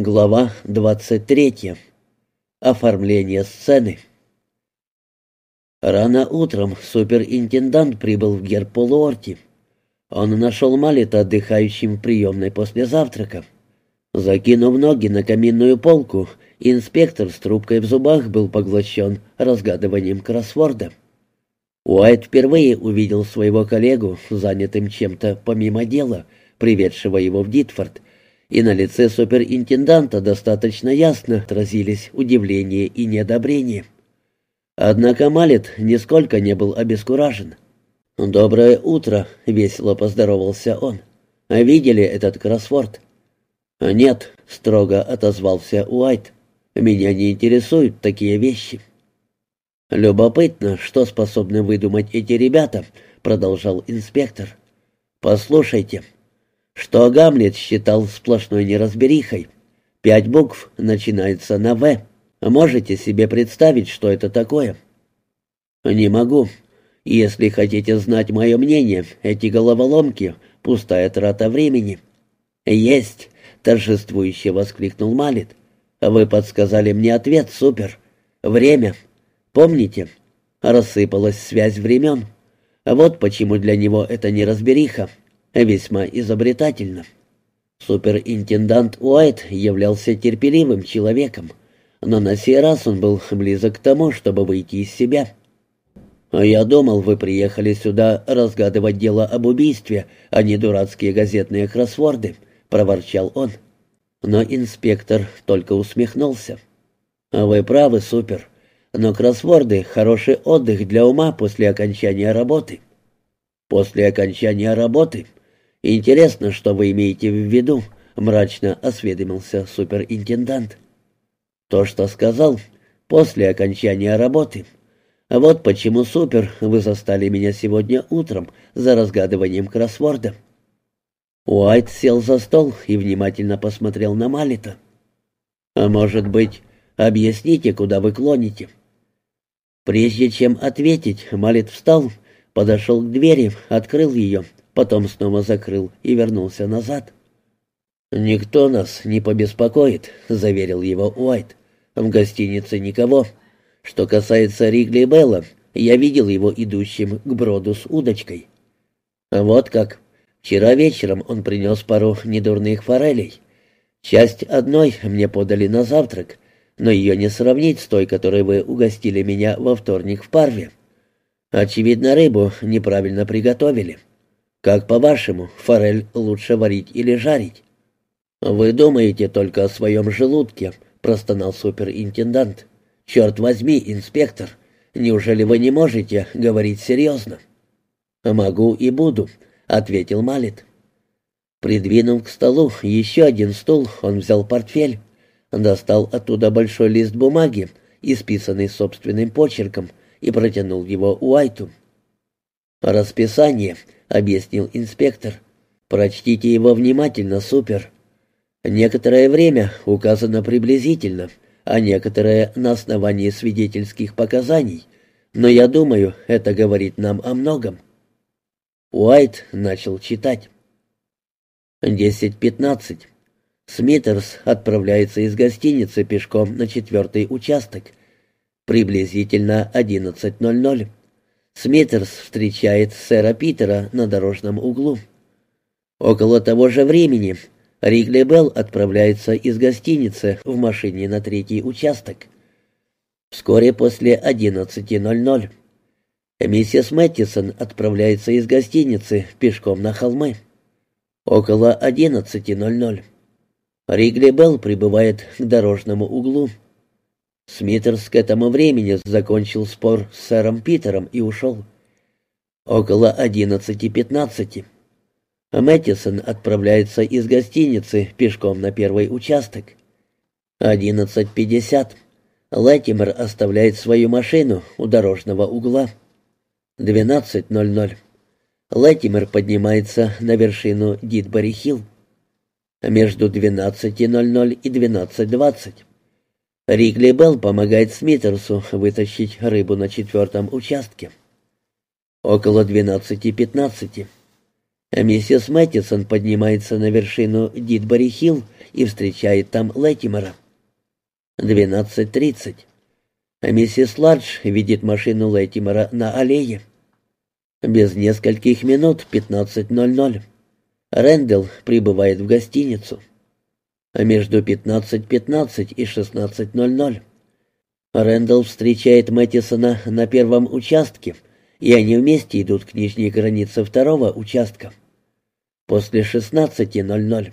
Глава 23. Оформление сцены. Рано утром суперинтендант прибыл в Герполуорти. Он нашел Малета отдыхающим в приемной после завтрака. Закинув ноги на каминную полку, инспектор с трубкой в зубах был поглощен разгадыванием кроссворда. Уайт впервые увидел своего коллегу, занятым чем-то помимо дела, приведшего его в Дитфорд, и на лице суперинтенданта достаточно ясно отразились удивление и неодобрение. Однако Малет нисколько не был обескуражен. «Доброе утро», — весело поздоровался он. «Видели этот кроссворд?» «Нет», — строго отозвался Уайт. «Меня не интересуют такие вещи». «Любопытно, что способны выдумать эти ребята», — продолжал инспектор. «Послушайте, что Гамлет считал сплошной неразберихой. Пять букв начинаются на «В». Можете себе представить, что это такое? Не могу. Если хотите знать мое мнение, эти головоломки — пустая трата времени. Есть, торжествующе воскликнул Малит. Вы подсказали мне ответ, супер. Время. Помните? Рассыпалась связь времен. Вот почему для него это неразбериха весьма изобретательно. Суперинтендант Уайт являлся терпеливым человеком, но на сей раз он был близок к тому, чтобы выйти из себя. «Я думал, вы приехали сюда разгадывать дело об убийстве, а не дурацкие газетные кроссворды», — проворчал он. Но инспектор только усмехнулся. «Вы правы, супер, но кроссворды — хороший отдых для ума после окончания работы». «После окончания работы?» «Интересно, что вы имеете в виду?» — мрачно осведомился суперинтендант. «То, что сказал, после окончания работы. Вот почему, супер, вы застали меня сегодня утром за разгадыванием кроссворда». Уайт сел за стол и внимательно посмотрел на Малита. «А может быть, объясните, куда вы клоните?» Прежде чем ответить, Малит встал, подошел к двери, открыл ее — потом снова закрыл и вернулся назад. «Никто нас не побеспокоит», — заверил его Уайт. «В гостинице никого. Что касается Ригли Белла, я видел его идущим к броду с удочкой». «Вот как. Вчера вечером он принес пару недурных форелей. Часть одной мне подали на завтрак, но ее не сравнить с той, которой вы угостили меня во вторник в Парве. Очевидно, рыбу неправильно приготовили». Как по-вашему, форель лучше варить или жарить? Вы думаете только о своем желудке, простонал суперинтендант. Черт возьми, инспектор, неужели вы не можете говорить серьезно? Могу и буду, ответил Малит. Придвинув к столу еще один стул, он взял портфель, достал оттуда большой лист бумаги, исписанный собственным почерком, и протянул его Уайту. «Расписание», — объяснил инспектор. «Прочтите его внимательно, супер. Некоторое время указано приблизительно, а некоторое на основании свидетельских показаний, но я думаю, это говорит нам о многом». Уайт начал читать. «Десять пятнадцать. Смитерс отправляется из гостиницы пешком на четвертый участок. Приблизительно одиннадцать ноль ноль. Смитерс встречает сэра Питера на дорожном углу. Около того же времени Ригли Белл отправляется из гостиницы в машине на третий участок. Вскоре после 11.00 миссис Мэттисон отправляется из гостиницы пешком на холмы. Около 11.00 Ригли Белл прибывает к дорожному углу. Смитерс к этому времени закончил спор с сэром Питером и ушел. Около одиннадцати пятнадцати. Мэттисон отправляется из гостиницы пешком на первый участок. Одиннадцать пятьдесят. Лэтимер оставляет свою машину у дорожного угла. Двенадцать ноль ноль. Лэтимер поднимается на вершину Дитбори-Хилл. Между двенадцати ноль ноль и двенадцать двадцать. Ригли Белл помогает Смитерсу вытащить рыбу на четвертом участке. Около двенадцати пятнадцати. Миссис Мэттисон поднимается на вершину Дитбори-Хилл и встречает там Леттимера. 12.30. Миссис Ладж видит машину Леттимера на аллее. Без нескольких минут 15.00. Рэндалл прибывает в гостиницу. Между 15.15 .15 и 16.00. Рэндалл встречает Мэттисона на первом участке, и они вместе идут к нижней границе второго участка. После 16.00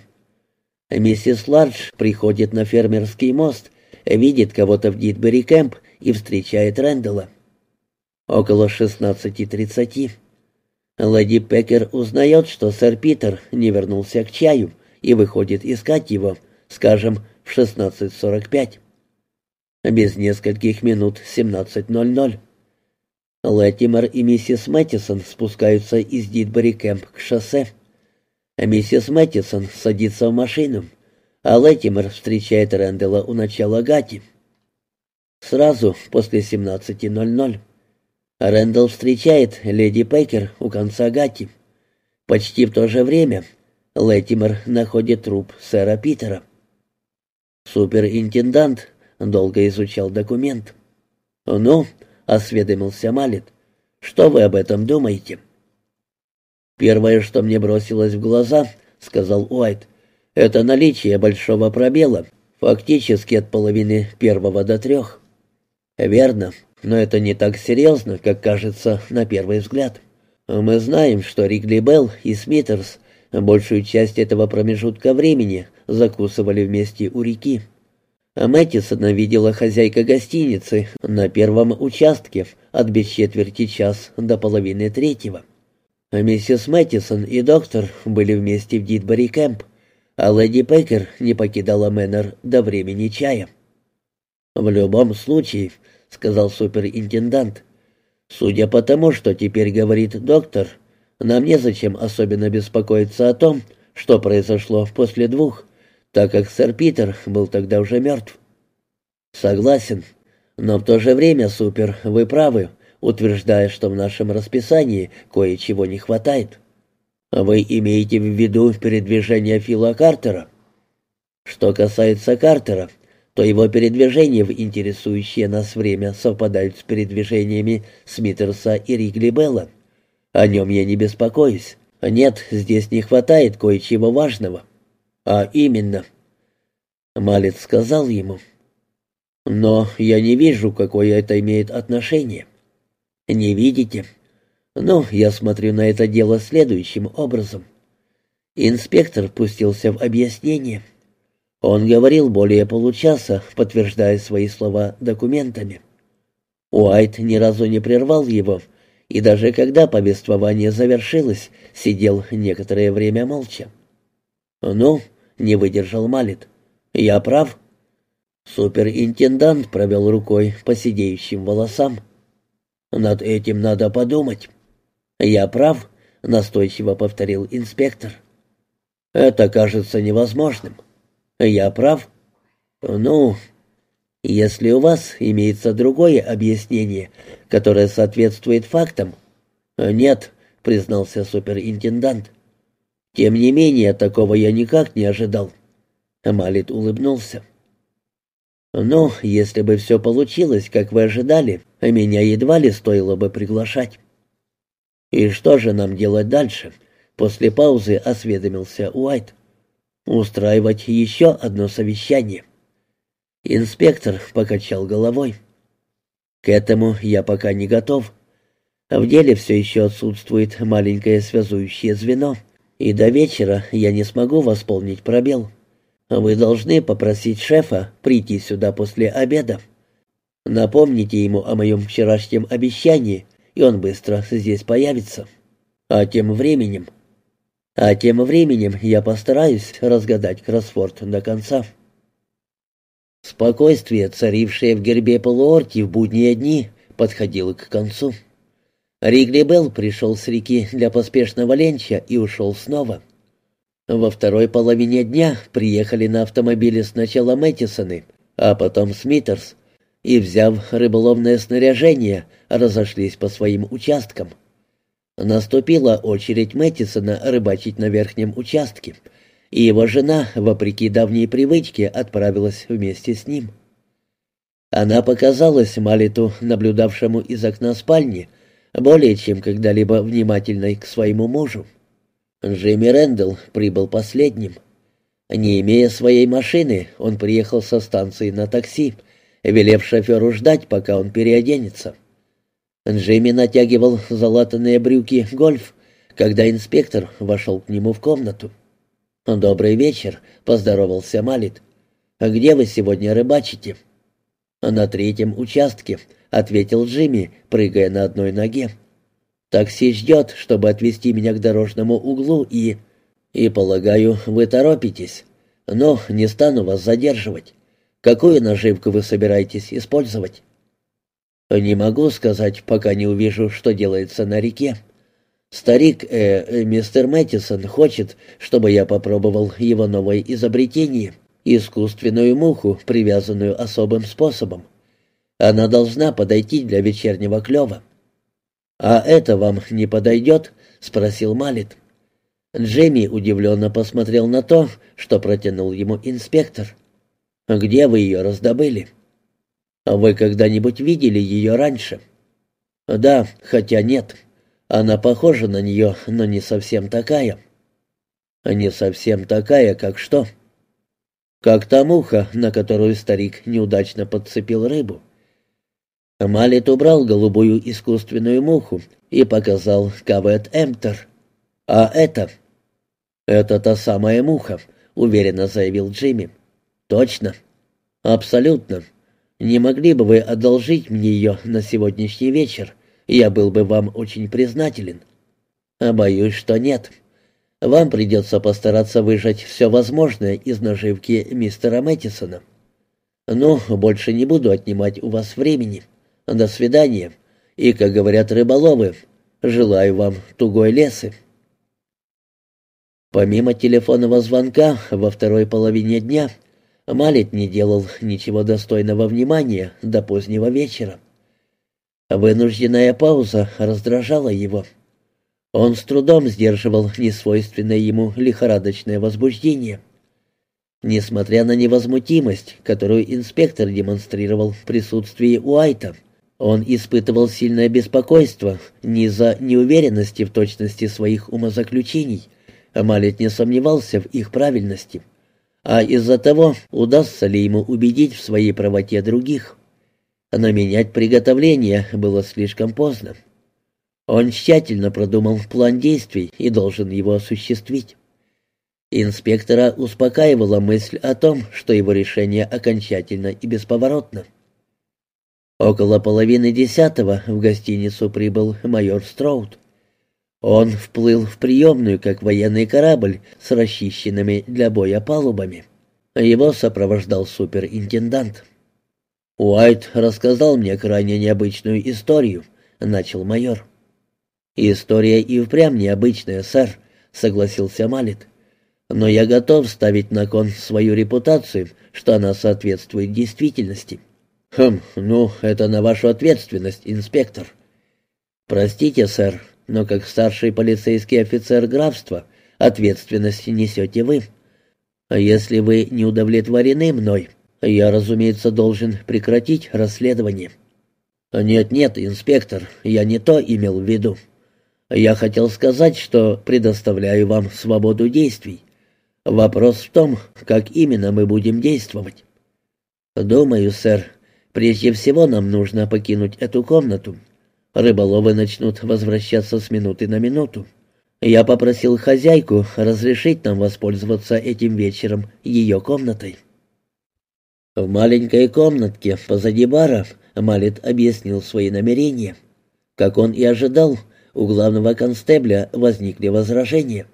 миссис Лардж приходит на фермерский мост, видит кого-то в Дитбери Кэмп и встречает Рэндалла. Около 16.30 Леди Пекер узнает, что сэр Питер не вернулся к чаю и выходит искать его, скажем, в 16.45. Без нескольких минут 17.00. Леттимер и миссис Мэттисон спускаются из Дитбери Кэмп к шоссе. Миссис Мэттисон садится в машину, а Леттимер встречает Рэндалла у начала Гати. Сразу после 17.00. Рэндалл встречает леди Пейкер у конца Гати. Почти в то же время Леттимер находит труп сэра Питера. Суперинтендант долго изучал документ. «Ну», — осведомился Малет, — «что вы об этом думаете?» «Первое, что мне бросилось в глаза», — сказал Уайт, — «это наличие большого пробела, фактически от половины первого до трех». «Верно, но это не так серьезно, как кажется на первый взгляд. Мы знаем, что Ригли Белл и Смитерс большую часть этого промежутка времени закусывали вместе у реки. Мэттисона видела хозяйка гостиницы на первом участке от без четверти час до половины третьего. Миссис Мэттисон и доктор были вместе в Дитбери Кэмп, а леди Пекер не покидала Мэннер до времени чая. «В любом случае», — сказал суперинтендант, — «судя по тому, что теперь говорит доктор, нам незачем особенно беспокоиться о том, что произошло после двух, так как сэр Питер был тогда уже мертв. Согласен, но в то же время, Супер, вы правы, утверждая, что в нашем расписании кое-чего не хватает. Вы имеете в виду передвижение Фила Картера? Что касается Картера, то его передвижения в интересующее нас время совпадают с передвижениями Смитерса и Ригли Белла. О нем я не беспокоюсь. Нет, здесь не хватает кое-чего важного. «А именно?» Малец сказал ему. «Но я не вижу, какое это имеет отношение». «Не видите?» «Ну, я смотрю на это дело следующим образом». Инспектор пустился в объяснение. Он говорил более получаса, подтверждая свои слова документами. Уайт ни разу не прервал его, и даже когда повествование завершилось, сидел некоторое время молча. «Ну», — не выдержал Малит. «Я прав?» Суперинтендант провел рукой по сидеющим волосам. «Над этим надо подумать». «Я прав», — настойчиво повторил инспектор. «Это кажется невозможным». «Я прав?» «Ну, если у вас имеется другое объяснение, которое соответствует фактам...» «Нет», — признался суперинтендант. Тем не менее, такого я никак не ожидал. Малит улыбнулся. «Ну, если бы все получилось, как вы ожидали, меня едва ли стоило бы приглашать». «И что же нам делать дальше?» После паузы осведомился Уайт. «Устраивать еще одно совещание». Инспектор покачал головой. «К этому я пока не готов. В деле все еще отсутствует маленькое связующее звено, и до вечера я не смогу восполнить пробел. Вы должны попросить шефа прийти сюда после обеда. Напомните ему о моем вчерашнем обещании, и он быстро здесь появится. А тем временем... А тем временем я постараюсь разгадать кроссворд до конца. Спокойствие, царившее в гербе полуорти в будние дни, подходило к концу. Ригли Белл пришел с реки для поспешного ленча и ушел снова. Во второй половине дня приехали на автомобиле сначала Мэттисоны, а потом Смитерс, и, взяв рыболовное снаряжение, разошлись по своим участкам. Наступила очередь Мэттисона рыбачить на верхнем участке, и его жена, вопреки давней привычке, отправилась вместе с ним. Она показалась Малиту, наблюдавшему из окна спальни, более чем когда-либо внимательной к своему мужу. Джимми Рэндалл прибыл последним. Не имея своей машины, он приехал со станции на такси, велев шоферу ждать, пока он переоденется. Джимми натягивал залатанные брюки гольф, когда инспектор вошел к нему в комнату. «Добрый вечер», — поздоровался Малит. «А где вы сегодня рыбачите?» «На третьем участке», — ответил Джимми, прыгая на одной ноге. «Такси ждет, чтобы отвезти меня к дорожному углу и...» «И, полагаю, вы торопитесь. Но не стану вас задерживать. Какую наживку вы собираетесь использовать?» «Не могу сказать, пока не увижу, что делается на реке. Старик, э, э, мистер Мэттисон, хочет, чтобы я попробовал его новое изобретение, искусственную муху, привязанную особым способом. Она должна подойти для вечернего клёва». «А это вам не подойдет?» — спросил Малит. Джейми удивленно посмотрел на то, что протянул ему инспектор. «Где вы ее раздобыли?» «Вы когда-нибудь видели ее раньше?» «Да, хотя нет. Она похожа на нее, но не совсем такая». «Не совсем такая, как что?» «Как та муха, на которую старик неудачно подцепил рыбу». Малит убрал голубую искусственную муху и показал Кавет Эмтер. «А это?» «Это та самая муха», — уверенно заявил Джимми. «Точно?» «Абсолютно. Не могли бы вы одолжить мне ее на сегодняшний вечер? Я был бы вам очень признателен». А «Боюсь, что нет. Вам придется постараться выжать все возможное из наживки мистера Мэттисона. Ну, больше не буду отнимать у вас времени. До свидания. И, как говорят рыболовы, желаю вам тугой лесы». Помимо телефонного звонка во второй половине дня, Малет не делал ничего достойного внимания до позднего вечера. Вынужденная пауза раздражала его. Он с трудом сдерживал несвойственное ему лихорадочное возбуждение. Несмотря на невозмутимость, которую инспектор демонстрировал в присутствии Уайта, он испытывал сильное беспокойство не из-за неуверенности в точности своих умозаключений, Малет не сомневался в их правильности, а из-за того, удастся ли ему убедить в своей правоте других. Но менять приготовление было слишком поздно. Он тщательно продумал план действий и должен его осуществить. Инспектора успокаивала мысль о том, что его решение окончательно и бесповоротно. Около половины десятого в гостиницу прибыл майор Строуд. Он вплыл в приемную, как военный корабль с расчищенными для боя палубами. Его сопровождал суперинтендант. «Уайт рассказал мне крайне необычную историю», — начал майор. «История и впрямь необычная, сэр», — согласился Малит. «Но я готов ставить на кон свою репутацию, что она соответствует действительности». «Хм, ну, это на вашу ответственность, инспектор». «Простите, сэр, но как старший полицейский офицер графства ответственность несете вы. А если вы не удовлетворены мной, я, разумеется, должен прекратить расследование». «Нет-нет, инспектор, я не то имел в виду. Я хотел сказать, что предоставляю вам свободу действий. Вопрос в том, как именно мы будем действовать». «Думаю, сэр, прежде всего нам нужно покинуть эту комнату Рыболовы начнут возвращаться с минуты на минуту. Я попросил хозяйку разрешить нам воспользоваться этим вечером ее комнатой. В маленькой комнатке позади бара Малет объяснил свои намерения. Как он и ожидал, у главного констебля возникли возражения.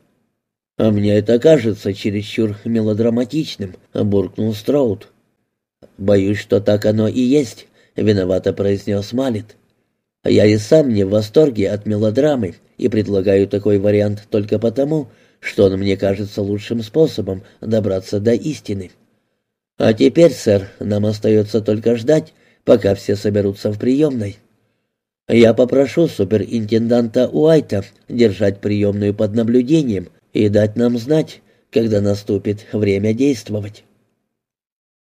«А мне это кажется чересчур мелодраматичным», — буркнул Строуд. «Боюсь, что так оно и есть», — виновато произнес Малет. Я и сам не в восторге от мелодрамы и предлагаю такой вариант только потому, что он мне кажется лучшим способом добраться до истины. А теперь, сэр, нам остается только ждать, пока все соберутся в приемной. Я попрошу суперинтенданта Уайта держать приемную под наблюдением и дать нам знать, когда наступит время действовать.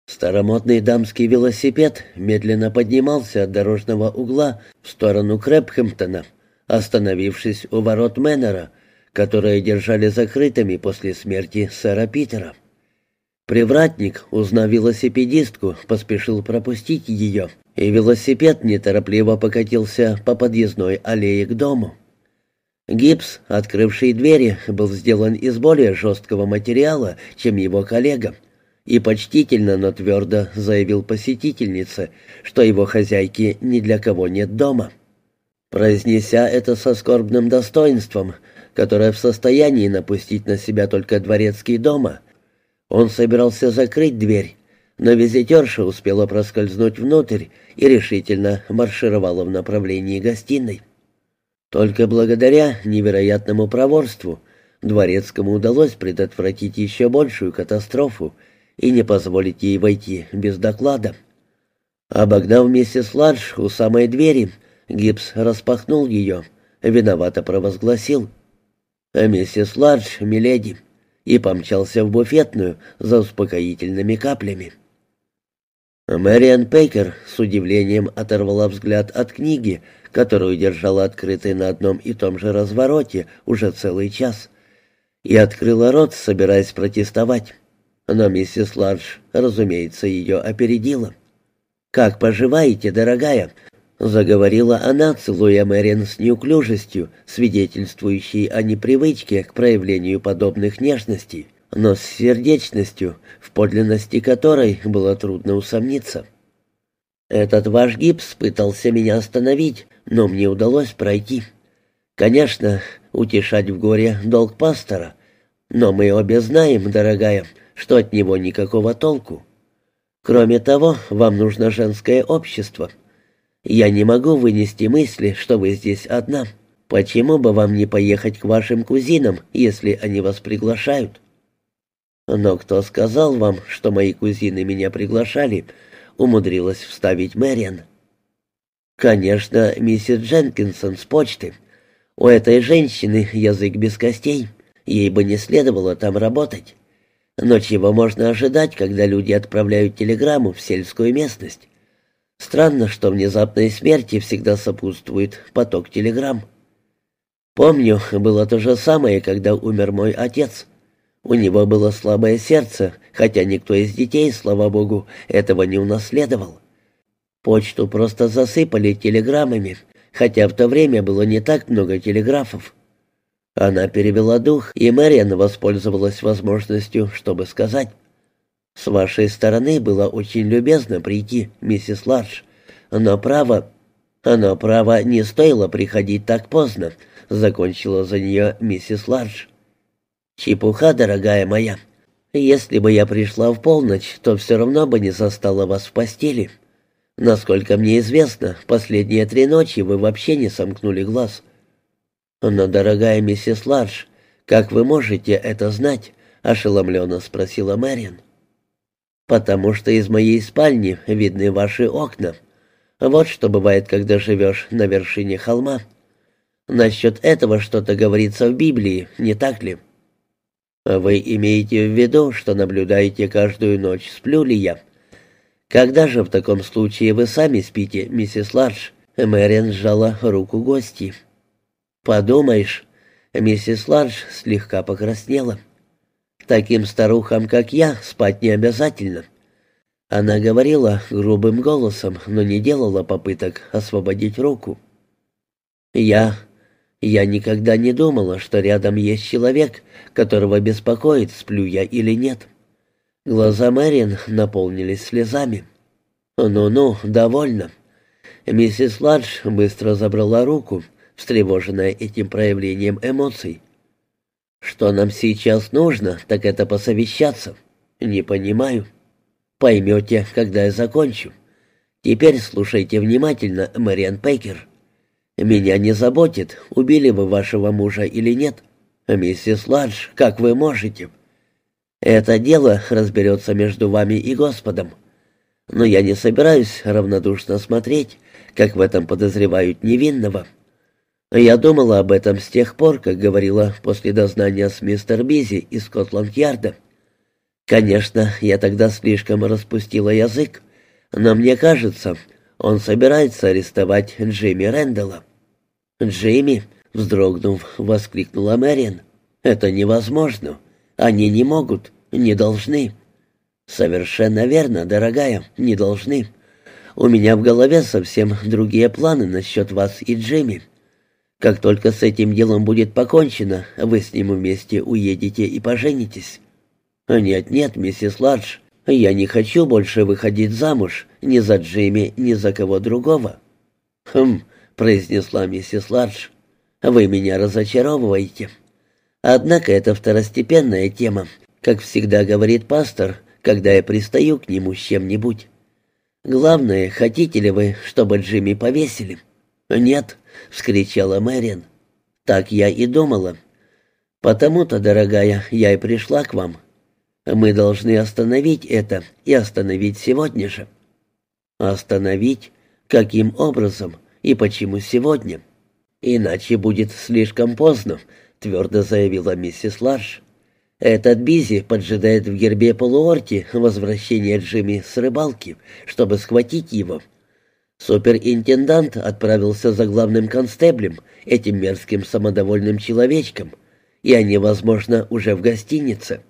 Старомодный дамский велосипед медленно поднимался от дорожного угла в сторону Крэпхэмптона, остановившись у ворот Мэннера, которые держали закрытыми после смерти сэра Питера. Привратник, узнав велосипедистку, поспешил пропустить ее, и велосипед неторопливо покатился по подъездной аллее к дому. Гипс, открывший двери, был сделан из более жесткого материала, чем его коллега, и почтительно, но твердо заявил посетительнице, что его хозяйки ни для кого нет дома. Произнеся это со скорбным достоинством, которое в состоянии напустить на себя только дворецкий дома, он собирался закрыть дверь, но визитерша успела проскользнуть внутрь и решительно маршировала в направлении гостиной. Только благодаря невероятному проворству Дворецкому удалось предотвратить еще большую катастрофу и не позволить ей войти без доклада. Обогнав миссис Ладж у самой двери, Гибс распахнул ее, виновато провозгласил. «А миссис Ладж, миледи!» И помчался в буфетную за успокоительными каплями. Мэриан Пейкер с удивлением оторвала взгляд от книги, которую держала открытой на одном и том же развороте уже целый час, и открыла рот, собираясь протестовать. Но миссис Ларш, разумеется, ее опередила. «Как поживаете, дорогая?» — заговорила она, целуя Мэриан с неуклюжестью, свидетельствующей о непривычке к проявлению подобных нежностей, но с сердечностью, в подлинности которой было трудно усомниться. «Этот ваш гипс пытался меня остановить, но мне удалось пройти. Конечно, утешать в горе долг пастора, но мы обе знаем, дорогая, что от него никакого толку. Кроме того, вам нужно женское общество. Я не могу вынести мысли, что вы здесь одна. Почему бы вам не поехать к вашим кузинам, если они вас приглашают?» «Но кто сказал вам, что мои кузины меня приглашали?» — умудрилась вставить Мэриан. «Конечно, миссис Дженкинсон с почты. У этой женщины язык без костей. Ей бы не следовало там работать. Но чего можно ожидать, когда люди отправляют телеграмму в сельскую местность? Странно, что внезапной смерти всегда сопутствует поток телеграмм. Помню, было то же самое, когда умер мой отец». У него было слабое сердце, хотя никто из детей, слава богу, этого не унаследовал. Почту просто засыпали телеграммами, хотя в то время было не так много телеграфов. Она перевела дух, и Мэриан воспользовалась возможностью, чтобы сказать. «С вашей стороны было очень любезно прийти, миссис Ларш, но право... Но право не стоило приходить так поздно», — закончила за нее миссис Ларш. «Чепуха, дорогая моя. Если бы я пришла в полночь, то все равно бы не застала вас в постели. Насколько мне известно, последние три ночи вы вообще не сомкнули глаз». «Но, дорогая миссис Ларш, как вы можете это знать?» — ошеломленно спросила Мэриан. «Потому что из моей спальни видны ваши окна. Вот что бывает, когда живешь на вершине холма. Насчет этого что-то говорится в Библии, не так ли?» «Вы имеете в виду, что наблюдаете каждую ночь, сплю ли я?» «Когда же в таком случае вы сами спите, миссис Ларш?» Мэрин сжала руку гости. «Подумаешь». Миссис Ларш слегка покраснела. «Таким старухам, как я, спать не обязательно». Она говорила грубым голосом, но не делала попыток освободить руку. «Я я никогда не думала, что рядом есть человек, которого беспокоит, сплю я или нет. Глаза Мэрин наполнились слезами. «Ну-ну, довольно». Миссис Ладж быстро забрала руку, встревоженная этим проявлением эмоций. «Что нам сейчас нужно, так это посовещаться. Не понимаю. Поймете, когда я закончу. Теперь слушайте внимательно, Мэриан Пейкер. Меня не заботит, убили вы вашего мужа или нет. Миссис Ладж, как вы можете? Это дело разберется между вами и Господом. Но я не собираюсь равнодушно смотреть, как в этом подозревают невинного. Я думала об этом с тех пор, как говорила после дознания с мистер Бизи из Скотланд-Ярда. Конечно, я тогда слишком распустила язык, но мне кажется, он собирается арестовать Джимми Рэндалла. «Джимми!» — вздрогнув, воскликнула Мэриан. «Это невозможно. Они не могут, не должны». «Совершенно верно, дорогая, не должны. У меня в голове совсем другие планы насчет вас и Джимми. Как только с этим делом будет покончено, вы с ним вместе уедете и поженитесь». «Нет-нет, миссис Ладж, я не хочу больше выходить замуж ни за Джимми, ни за кого другого». «Хм», — произнесла миссис Ладж, — «вы меня разочаровываете». Однако это второстепенная тема, как всегда говорит пастор, когда я пристаю к нему с чем-нибудь. Главное, хотите ли вы, чтобы Джимми повесили?» «Нет», — вскричала Мэриан. «Так я и думала. Потому-то, дорогая, я и пришла к вам. Мы должны остановить это и остановить сегодня же». «Остановить? Каким образом? И почему сегодня?» «Иначе будет слишком поздно», — твердо заявила миссис Ларш. Этот Бизи поджидает в гербе полуорти возвращение Джимми с рыбалки, чтобы схватить его. Суперинтендант отправился за главным констеблем, этим мерзким самодовольным человечком, и они, возможно, уже в гостинице.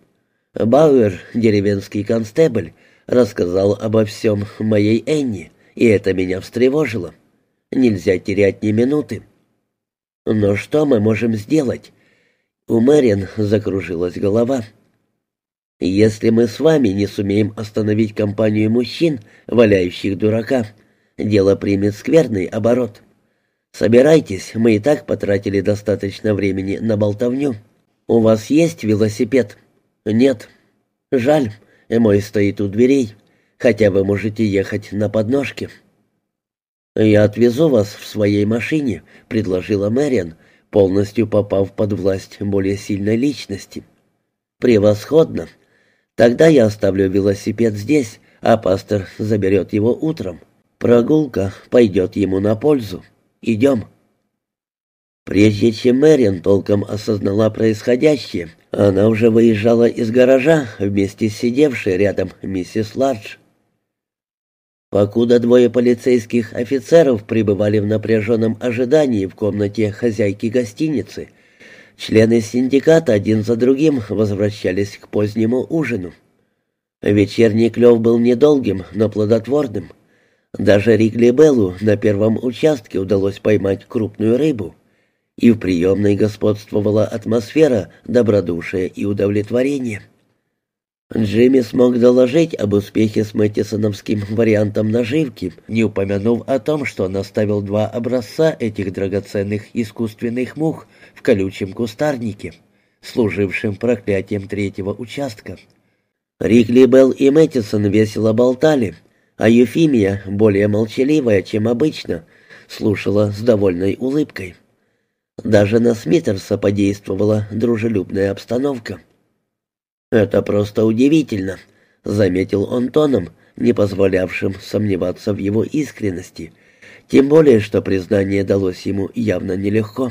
Бауэр, деревенский констебль, рассказал обо всем моей Энни, и это меня встревожило. Нельзя терять ни минуты. Но что мы можем сделать? У Мэрин закружилась голова. «Если мы с вами не сумеем остановить компанию мужчин, валяющих дурака, дело примет скверный оборот. Собирайтесь, мы и так потратили достаточно времени на болтовню. У вас есть велосипед?» «Нет». «Жаль, мой стоит у дверей, хотя вы можете ехать на подножке». «Я отвезу вас в своей машине», — предложила Мэриан, — полностью попав под власть более сильной личности. «Превосходно! Тогда я оставлю велосипед здесь, а пастор заберет его утром. Прогулка пойдет ему на пользу. Идем». Прежде чем Мэриан толком осознала происходящее, она уже выезжала из гаража вместе с сидевшей рядом миссис Ладж. Покуда двое полицейских офицеров пребывали в напряженном ожидании в комнате хозяйки гостиницы, члены синдиката один за другим возвращались к позднему ужину. Вечерний клев был недолгим, но плодотворным. Даже Ригли Беллу на первом участке удалось поймать крупную рыбу, и в приемной господствовала атмосфера добродушия и удовлетворения. Джимми смог доложить об успехе с Мэттисоновским вариантом наживки, не упомянув о том, что он оставил два образца этих драгоценных искусственных мух в колючем кустарнике, служившем проклятием третьего участка. Рикли Белл и Мэттисон весело болтали, а Юфимия, более молчаливая, чем обычно, слушала с довольной улыбкой. Даже на Смитерса подействовала дружелюбная обстановка. «Это просто удивительно», — заметил он тоном, не позволявшим сомневаться в его искренности, тем более, что признание далось ему явно нелегко.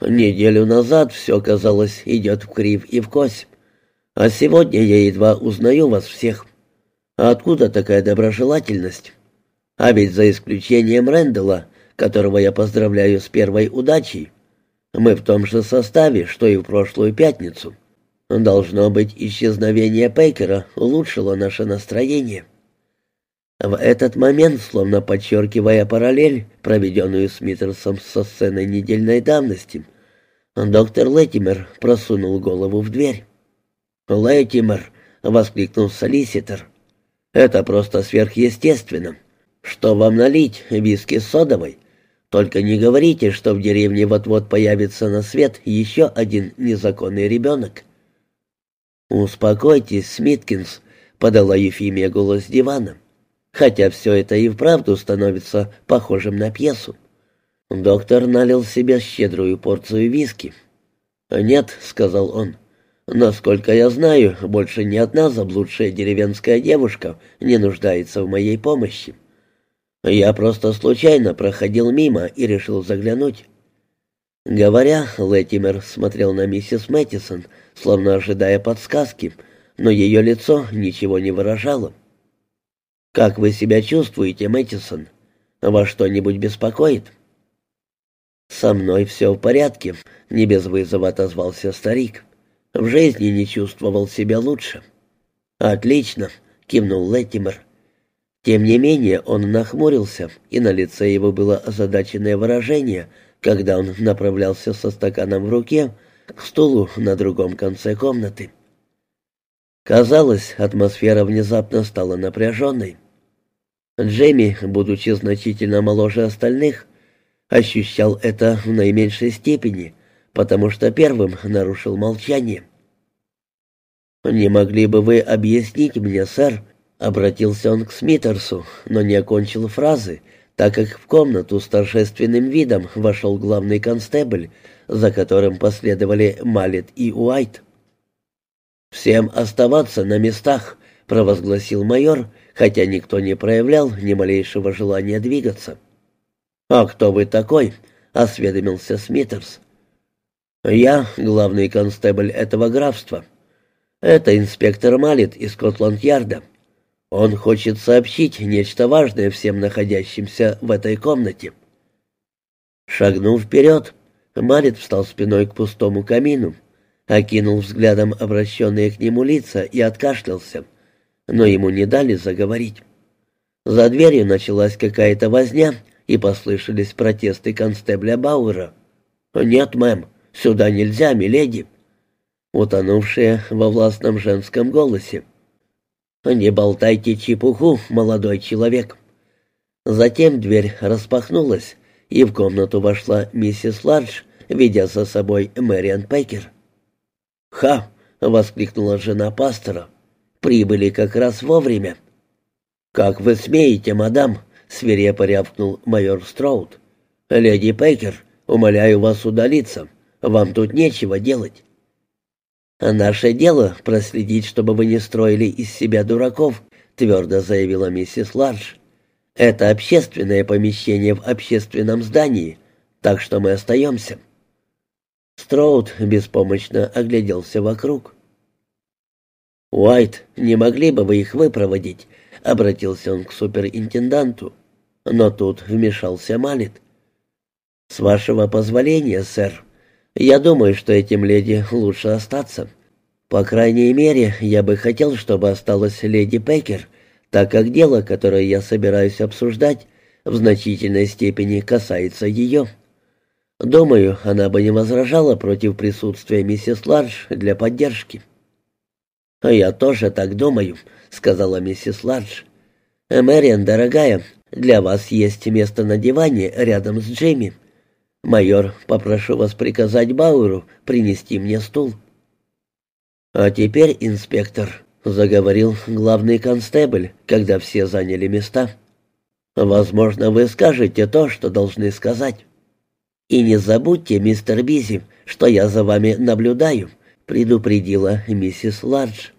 «Неделю назад все, казалось, идет в крив и в кось, а сегодня я едва узнаю вас всех. Откуда такая доброжелательность? А ведь за исключением Рэндалла, которого я поздравляю с первой удачей, мы в том же составе, что и в прошлую пятницу». Должно быть, исчезновение Пейкера улучшило наше настроение. В этот момент, словно подчеркивая параллель, проведенную Смитерсом со сценой недельной давности, доктор Леттимер просунул голову в дверь. «Леттимер!» — воскликнул солиситор. «Это просто сверхъестественно. Что вам налить, виски с содовой? Только не говорите, что в деревне вот-вот появится на свет еще один незаконный ребенок». «Успокойтесь, Смиткинс», — подала Ефимия голос дивана. «Хотя все это и вправду становится похожим на пьесу». Доктор налил себе щедрую порцию виски. «Нет», — сказал он, — «насколько я знаю, больше ни одна заблудшая деревенская девушка не нуждается в моей помощи. Я просто случайно проходил мимо и решил заглянуть. Говоря, Леттимер смотрел на миссис Мэттисон, словно ожидая подсказки, но ее лицо ничего не выражало. «Как вы себя чувствуете, Мэттисон? Вас что-нибудь беспокоит?» «Со мной все в порядке», — не без вызова отозвался старик. «В жизни не чувствовал себя лучше». «Отлично», — кивнул Леттимер. Тем не менее он нахмурился, и на лице его было озадаченное выражение, когда он направлялся со стаканом в руке к стулу на другом конце комнаты. Казалось, атмосфера внезапно стала напряженной. Джейми, будучи значительно моложе остальных, ощущал это в наименьшей степени, потому что первым нарушил молчание. «Не могли бы вы объяснить мне, сэр?» Обратился он к Смитерсу, но не окончил фразы, так как в комнату с торжественным видом вошел главный констебль, за которым последовали Малет и Уайт. «Всем оставаться на местах», — провозгласил майор, хотя никто не проявлял ни малейшего желания двигаться. «А кто вы такой?» — осведомился Смитерс. «Я главный констебль этого графства. Это инспектор Малет из Скотланд-Ярда. Он хочет сообщить нечто важное всем находящимся в этой комнате». Шагнув вперед, Малет встал спиной к пустому камину, окинул взглядом обращенные к нему лица и откашлялся, но ему не дали заговорить. За дверью началась какая-то возня, и послышались протесты констебля Бауэра. «Нет, мэм, сюда нельзя, миледи!» Утонувшие во властном женском голосе. «Не болтайте чепуху, молодой человек!» Затем дверь распахнулась, и в комнату вошла миссис Лардж, ведя за собой Мэриан Пекер. «Ха!» — воскликнула жена пастора. «Прибыли как раз вовремя». «Как вы смеете, мадам?» — свирепо рявкнул майор Строуд. «Леди Пейкер, умоляю вас удалиться. Вам тут нечего делать». «А «Наше дело — проследить, чтобы вы не строили из себя дураков», — твердо заявила миссис Лардж. «Это общественное помещение в общественном здании, так что мы остаемся». Строуд беспомощно огляделся вокруг. «Уайт, не могли бы вы их выпроводить?» — обратился он к суперинтенданту. Но тут вмешался Малит. «С вашего позволения, сэр, я думаю, что этим леди лучше остаться. По крайней мере, я бы хотел, чтобы осталась леди Пекер, так как дело, которое я собираюсь обсуждать, в значительной степени касается ее. Думаю, она бы не возражала против присутствия миссис Лардж для поддержки». «Я тоже так думаю», — сказала миссис Лардж. «Мэриан, дорогая, для вас есть место на диване рядом с Джейми. Майор, попрошу вас приказать Бауэру принести мне стул». «А теперь, инспектор», — заговорил главный констебль, когда все заняли места. «Возможно, вы скажете то, что должны сказать. И не забудьте, мистер Бизи, что я за вами наблюдаю», — предупредила миссис Ладж.